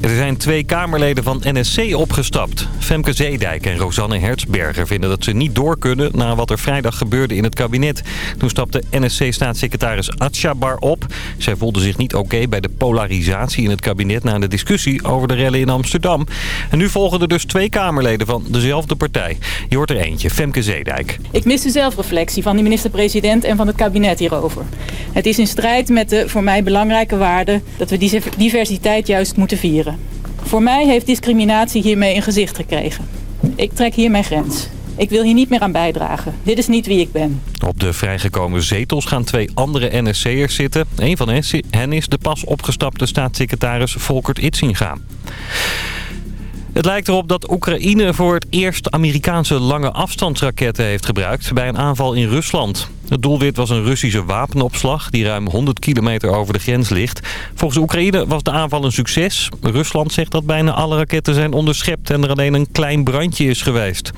Er zijn twee Kamerleden van NSC opgestapt. Femke Zeedijk en Rosanne Hertzberger vinden dat ze niet door kunnen... na wat er vrijdag gebeurde in het kabinet. Toen stapte NSC-staatssecretaris Atjabar op. Zij voelde zich niet oké bij de polarisatie in het kabinet... na de discussie over de rellen in Amsterdam. En nu volgen er dus twee Kamerleden van dezelfde partij. Je hoort er eentje, Femke Zeedijk. Ik mis de zelfreflectie van de minister-president en van het kabinet hierover. Het is in strijd met de voor mij belangrijke waarde... dat we die diversiteit juist moeten vieren. Voor mij heeft discriminatie hiermee een gezicht gekregen. Ik trek hier mijn grens. Ik wil hier niet meer aan bijdragen. Dit is niet wie ik ben. Op de vrijgekomen zetels gaan twee andere NSC'ers zitten. Een van hen is de pas opgestapte staatssecretaris Volkert Itzinga. Het lijkt erop dat Oekraïne voor het eerst Amerikaanse lange afstandsraketten heeft gebruikt bij een aanval in Rusland. Het doelwit was een Russische wapenopslag die ruim 100 kilometer over de grens ligt. Volgens Oekraïne was de aanval een succes. Rusland zegt dat bijna alle raketten zijn onderschept en er alleen een klein brandje is geweest.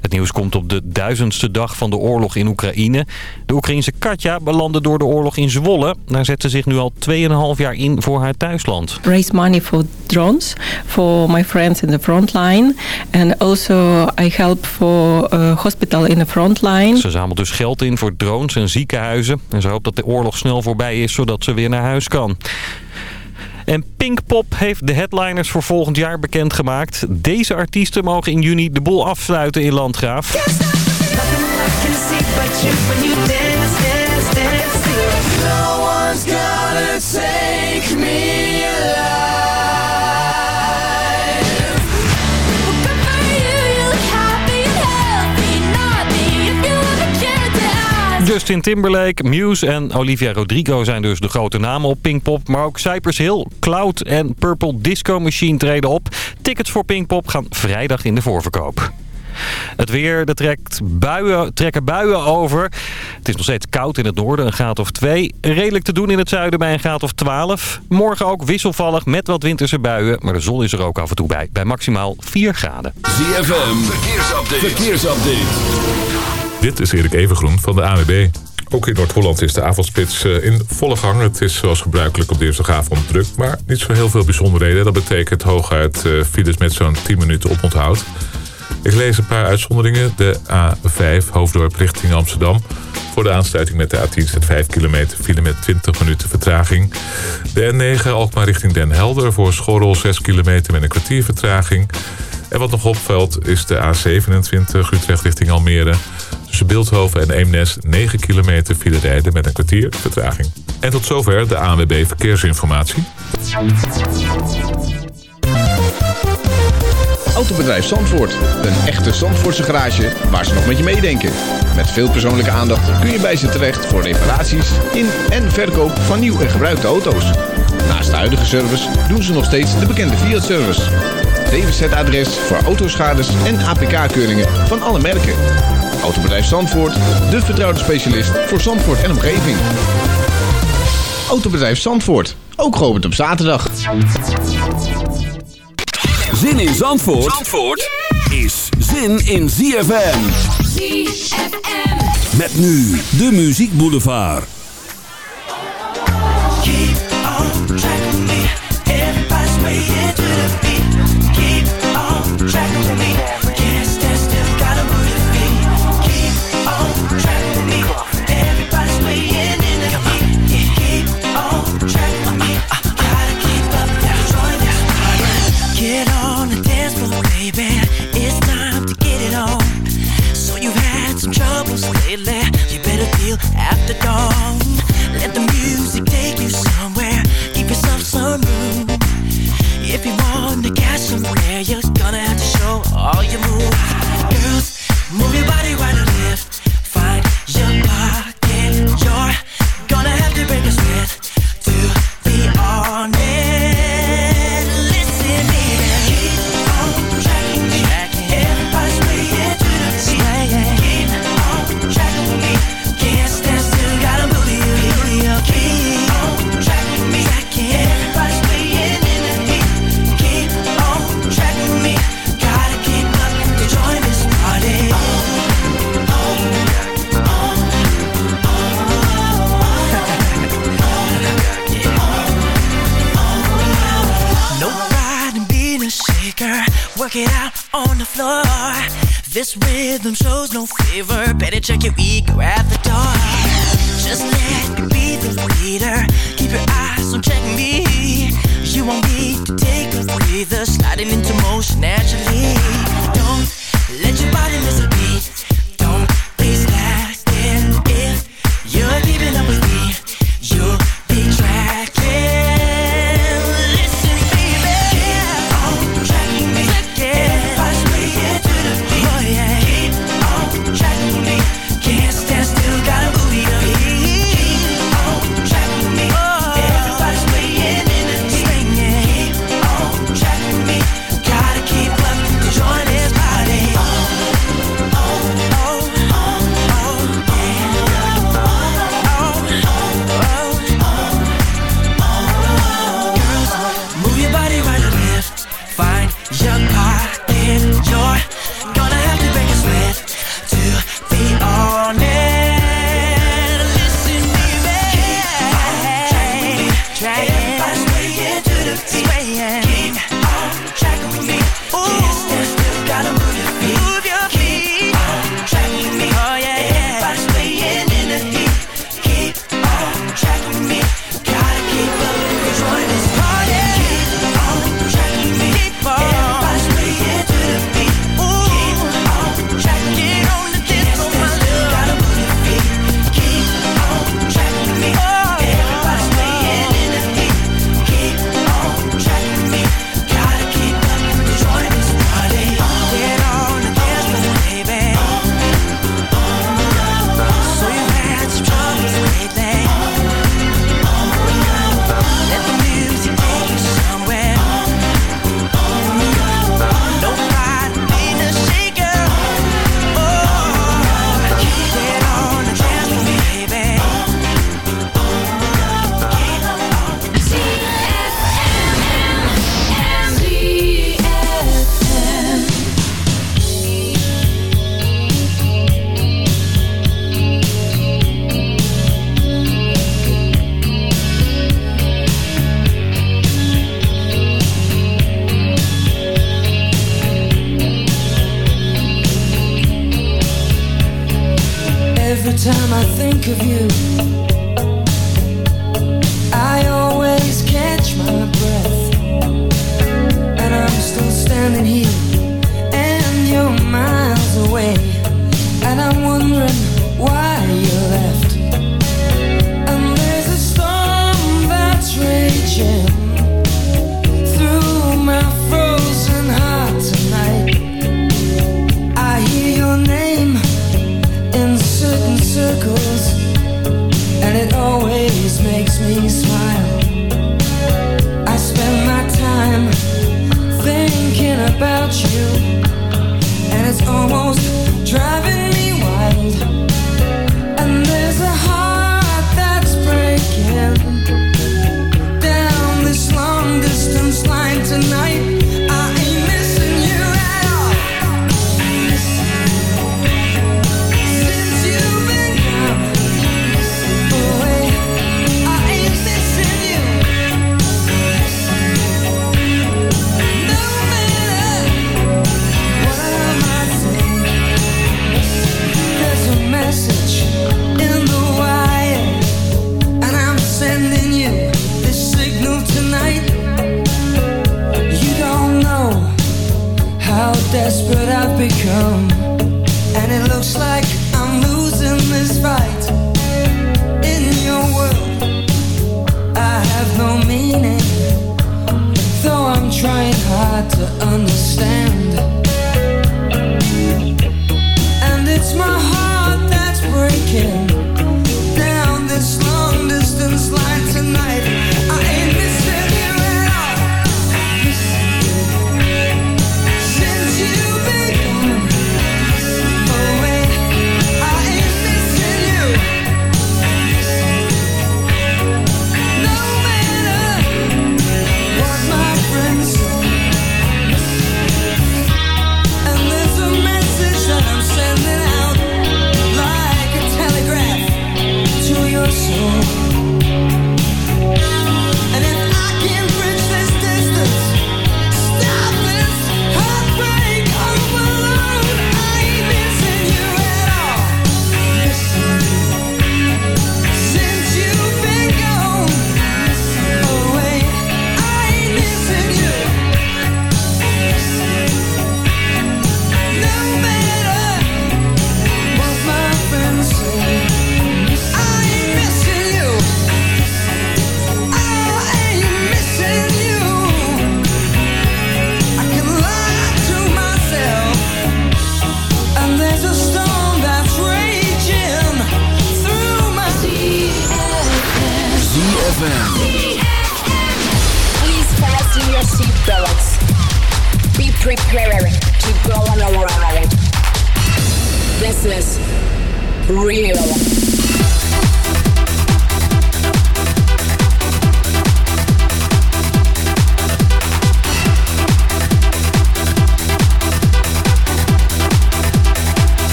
Het nieuws komt op de duizendste dag van de oorlog in Oekraïne. De Oekraïnse Katja belandde door de oorlog in Zwolle. Daar zet ze zich nu al 2,5 jaar in voor haar thuisland. Raise money for drones for my friends in the front line. And also I help for a hospital in the front line. Ze zamelt dus geld in voor drones en ziekenhuizen. En ze hoopt dat de oorlog snel voorbij is, zodat ze weer naar huis kan. En Pinkpop heeft de headliners voor volgend jaar bekendgemaakt. Deze artiesten mogen in juni de boel afsluiten in Landgraaf. Justin Timberlake, Muse en Olivia Rodrigo zijn dus de grote namen op Pinkpop. Maar ook Cypress Hill, Cloud en Purple Disco Machine treden op. Tickets voor Pinkpop gaan vrijdag in de voorverkoop. Het weer, er trekt buien, trekken buien over. Het is nog steeds koud in het noorden, een graad of 2. Redelijk te doen in het zuiden bij een graad of 12. Morgen ook wisselvallig met wat winterse buien. Maar de zon is er ook af en toe bij, bij maximaal 4 graden. ZFM, verkeersupdate. verkeersupdate. Dit is Erik Evengroen van de AWB. Ook in Noord-Holland is de avondspits eh, in volle gang. Het is zoals gebruikelijk op dinsdagavond druk, maar niet zo heel veel bijzonderheden. Dat betekent hooguit uh, files met zo'n 10 minuten oponthoud. Ik lees een paar uitzonderingen. De A5 Hoofddorp richting Amsterdam. Voor de aansluiting met de A10 staat 5 kilometer file met 20 minuten vertraging. De N9 Alkmaar richting Den Helder voor Schorrel 6 kilometer met een kwartier vertraging. En wat nog opvalt is de A27 Utrecht richting Almere. Tussen Beeldhoven en Eemnes 9 kilometer file rijden met een kwartier vertraging. En tot zover de ANWB Verkeersinformatie. Autobedrijf Zandvoort. Een echte Zandvoortse garage waar ze nog met je meedenken. Met veel persoonlijke aandacht kun je bij ze terecht voor reparaties in en verkoop van nieuw en gebruikte auto's. Naast de huidige service doen ze nog steeds de bekende Fiat-service. DWZ-adres voor autoschades en APK-keuringen van alle merken. Autobedrijf Zandvoort, de vertrouwde specialist voor Zandvoort en omgeving. Autobedrijf Zandvoort, ook geopend op zaterdag. Zin in Zandvoort, Zandvoort is zin in ZFM. ZFM. Met nu de Muziek Boulevard. Keep on track. Everybody's waiting to the beat. Keep on track check it.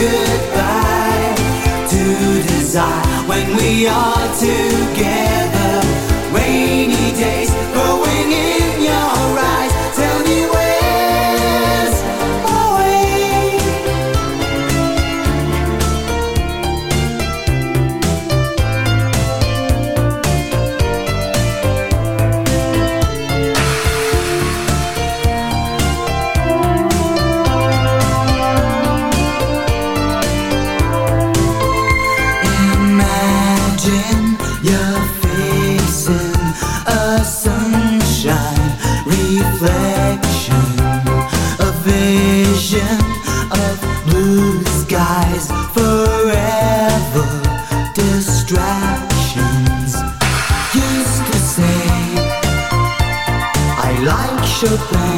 Goodbye to desire when we are together. the.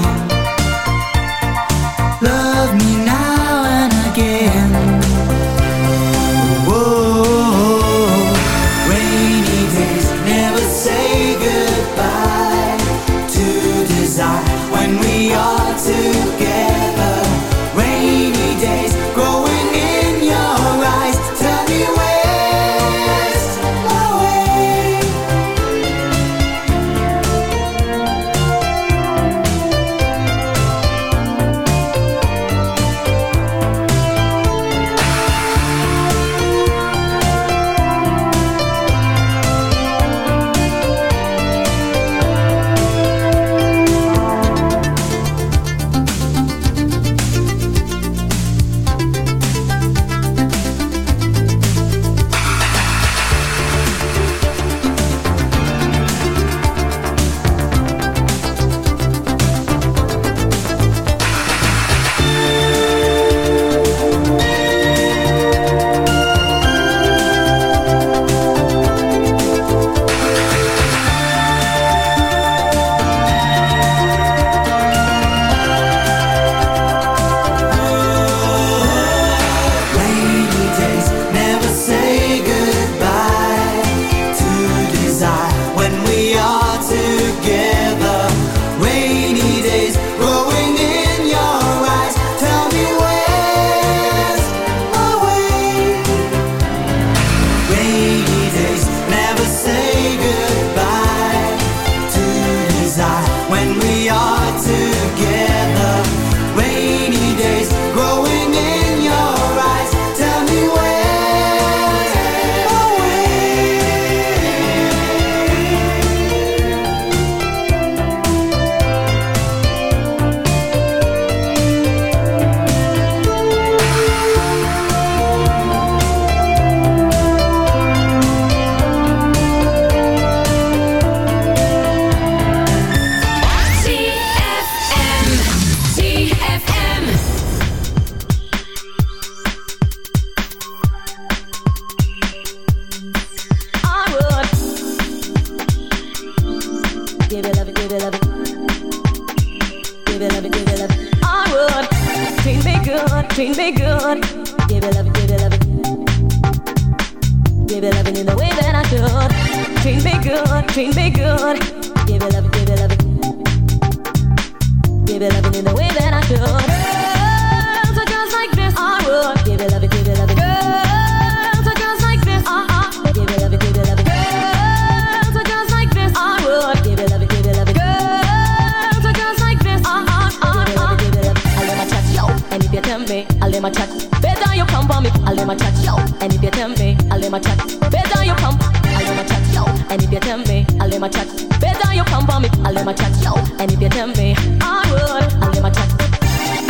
and if you tell me, I'll let my chat. Better on your pump, I'll let my chat. Yo. And if you tell me, I'll let my chat. Better on your pump on me, I'll let my chat. Yo. And if you tell me, I would, I'll let my chat.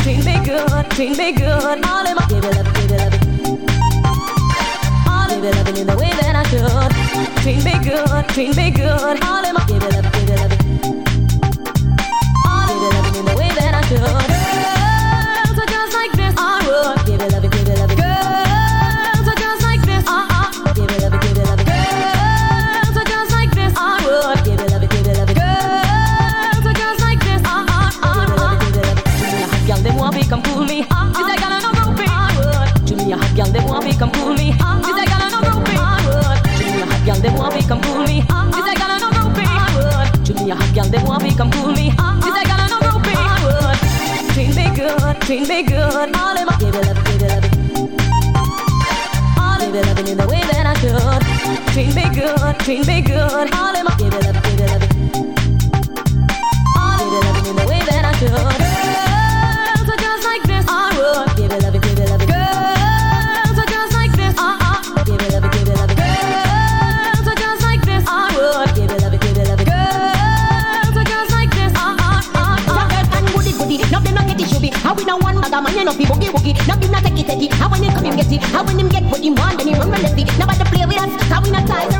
Treat me good, treat me good. I'll let my give it up, give it up. I'll give it up in the way that I should. Treat me good, treat me good. I'll let my give it up, give it up. treat me good. All in my give it up, give it up. All in my loving in the way that I should. Treat me good, treat me good. All in my give it up, give it up. All in my loving in the way that I should. Cause man, you know, people get wookie. No, give not take it, take it. How when him come, him get it. How when him get what him want, then he run, run, lefty. Nobody play with us, cause we not ties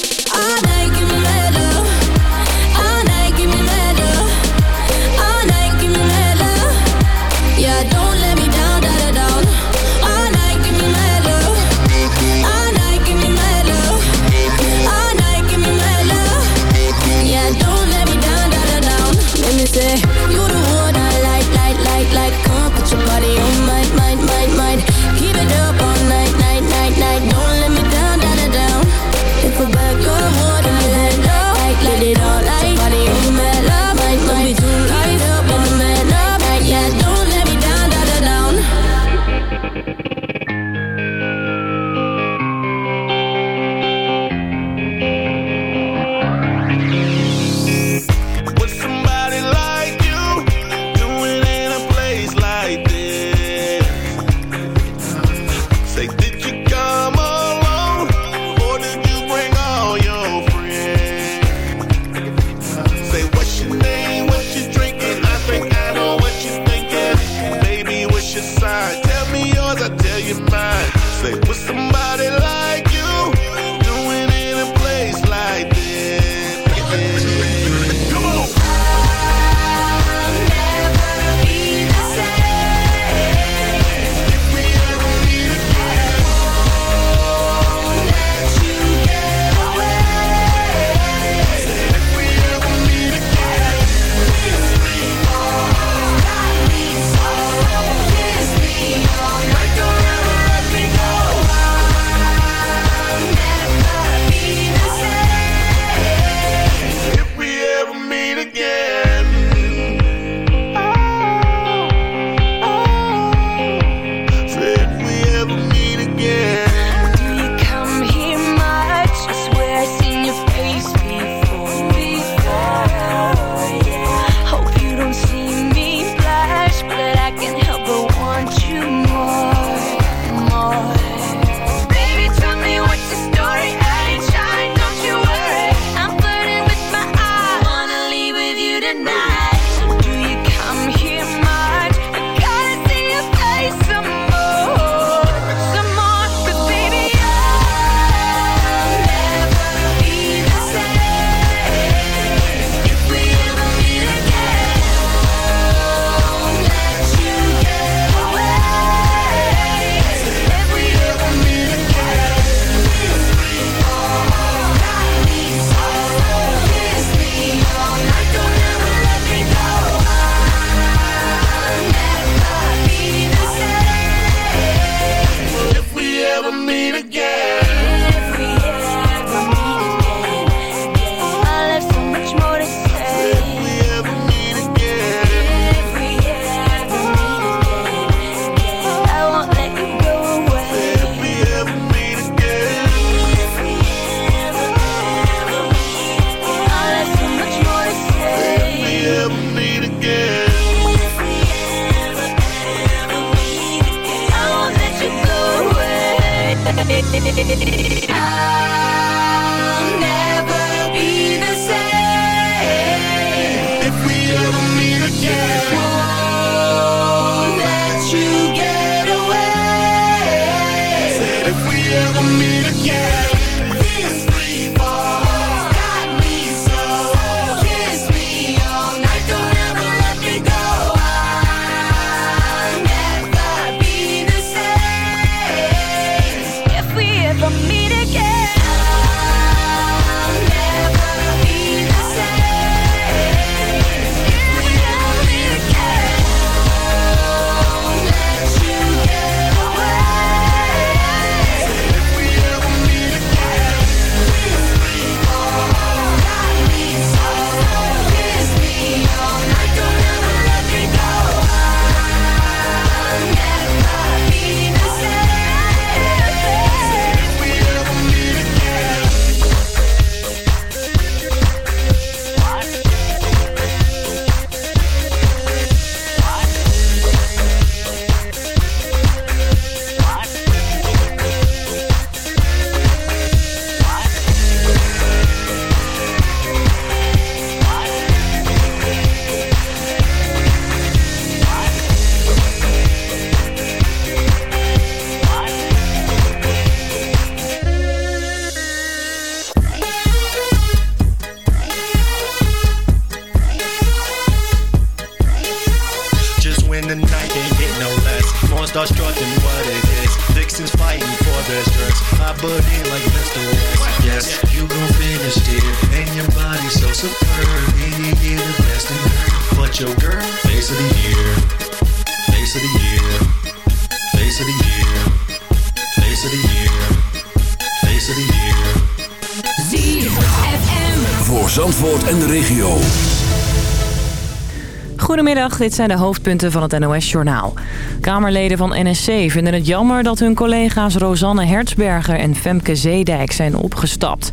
Dit zijn de hoofdpunten van het NOS-journaal. Kamerleden van NSC vinden het jammer dat hun collega's Rosanne Hertzberger en Femke Zeedijk zijn opgestapt.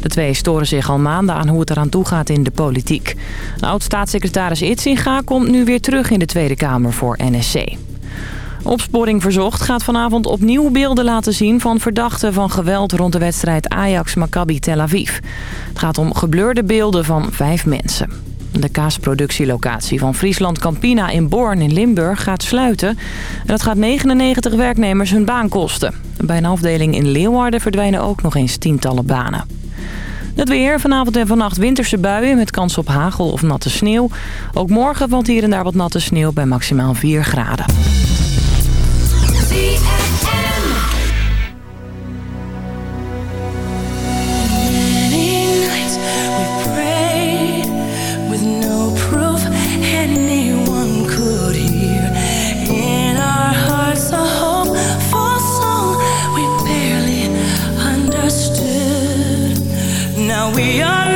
De twee storen zich al maanden aan hoe het eraan toe gaat in de politiek. Oud-staatssecretaris Itzinga komt nu weer terug in de Tweede Kamer voor NSC. Opsporing Verzocht gaat vanavond opnieuw beelden laten zien... van verdachten van geweld rond de wedstrijd Ajax-Maccabi Tel Aviv. Het gaat om geblurde beelden van vijf mensen. De kaasproductielocatie van Friesland Campina in Born in Limburg gaat sluiten. En dat gaat 99 werknemers hun baan kosten. Bij een afdeling in Leeuwarden verdwijnen ook nog eens tientallen banen. Het weer, vanavond en vannacht winterse buien met kans op hagel of natte sneeuw. Ook morgen valt hier en daar wat natte sneeuw bij maximaal 4 graden. We are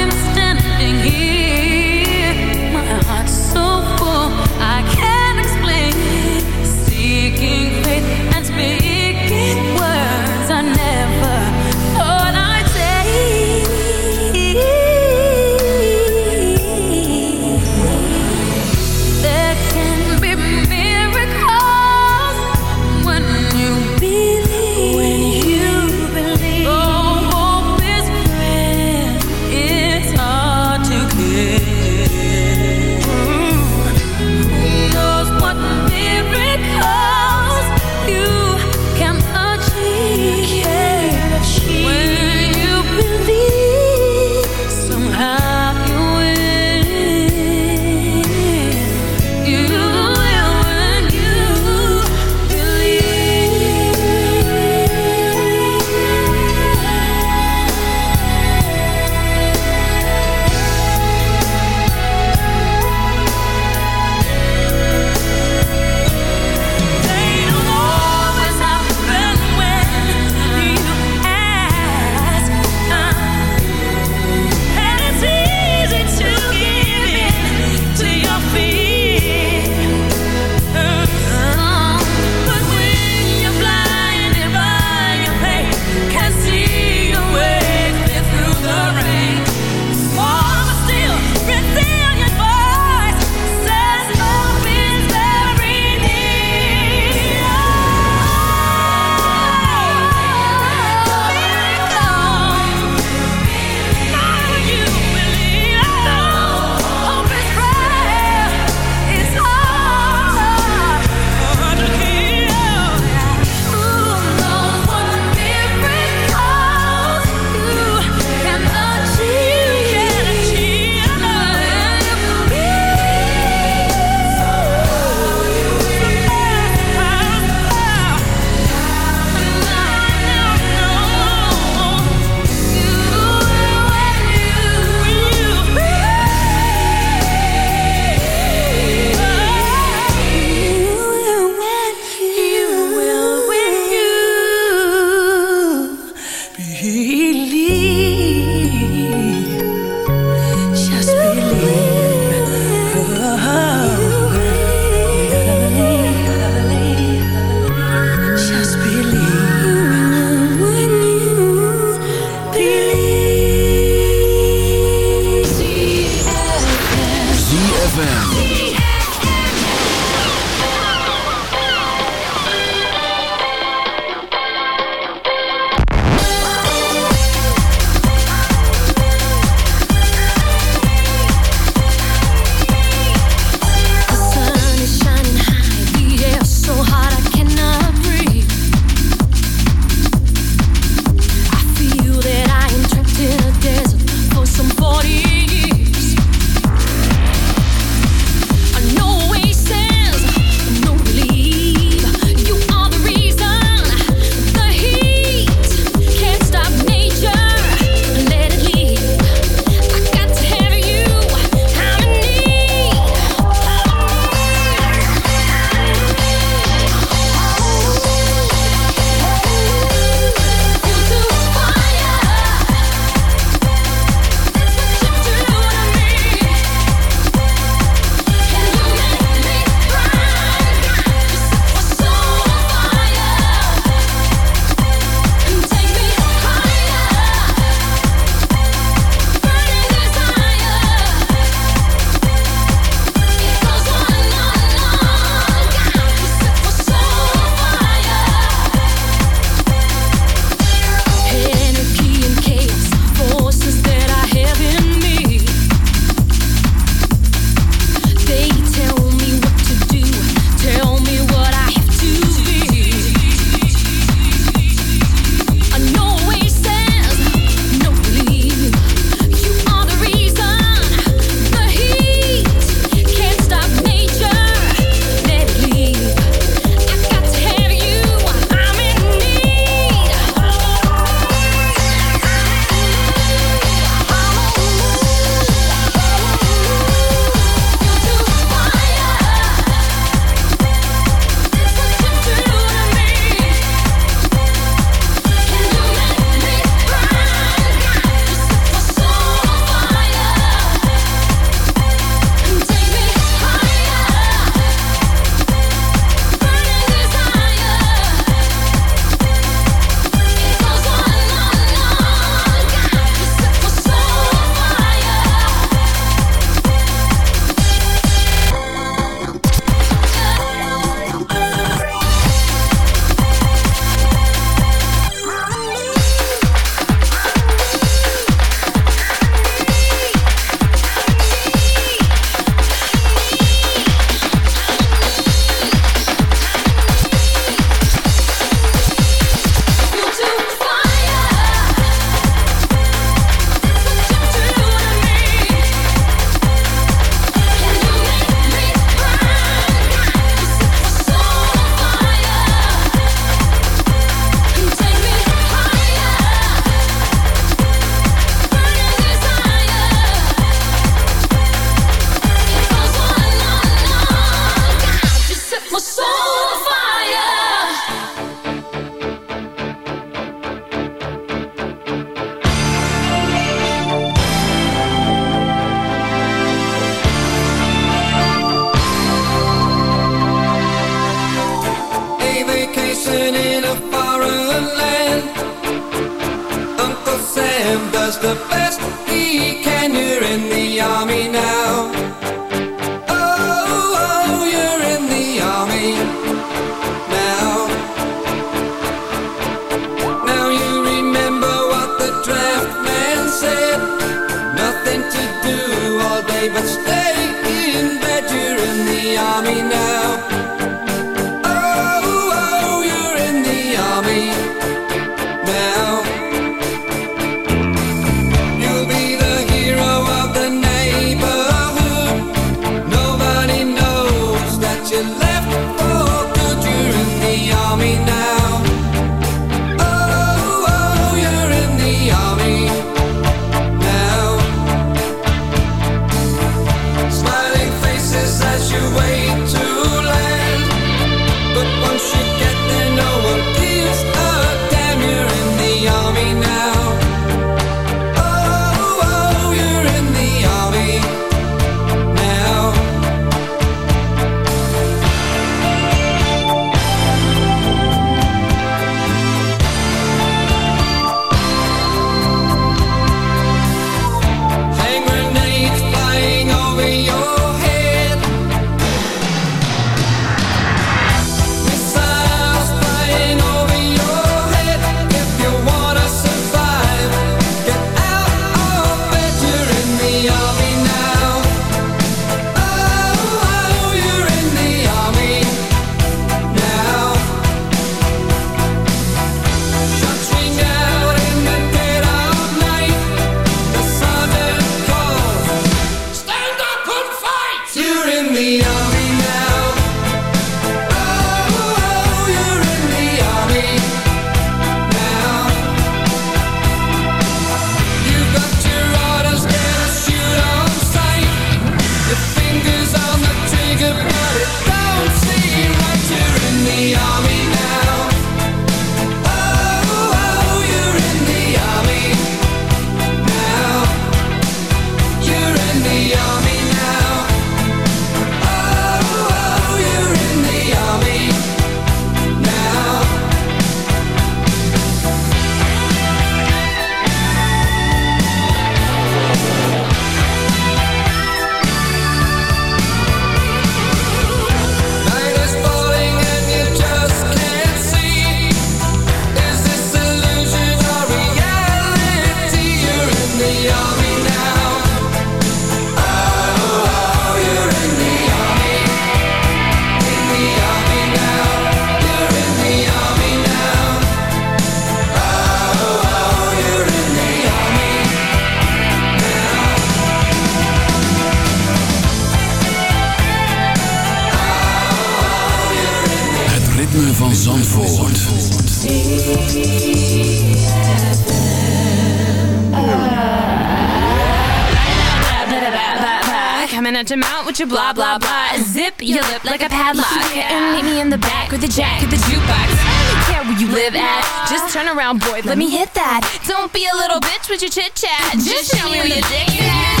your mouth with your blah blah blah. Zip your lip like a padlock and meet me in the back with the jack of the jukebox. I don't care where you live at. Just turn around, boy. Let me hit that. Don't be a little bitch with your chit chat. Just show me where your dick is at.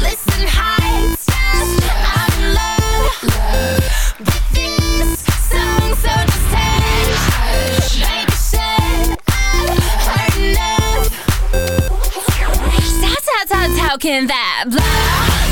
Listen, high. I'm in love with this song, so just hush. Baby said I've heard enough. How, how, how, how can that blah,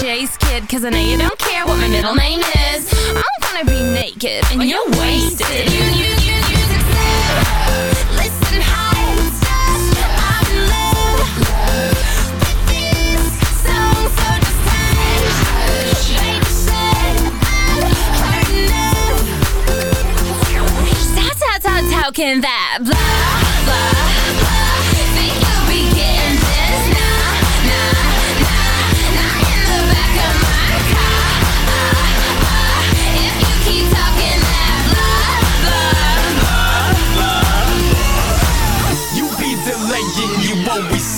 Chase, kid Cause I know you don't care what my middle name is. I'm gonna be naked and you're wasted. You, you, you, you just Listen, high stuff. I'm in love with this. Song So just hush Baby said I've heard enough How, how, how, how can that blah, blah, blah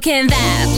can that?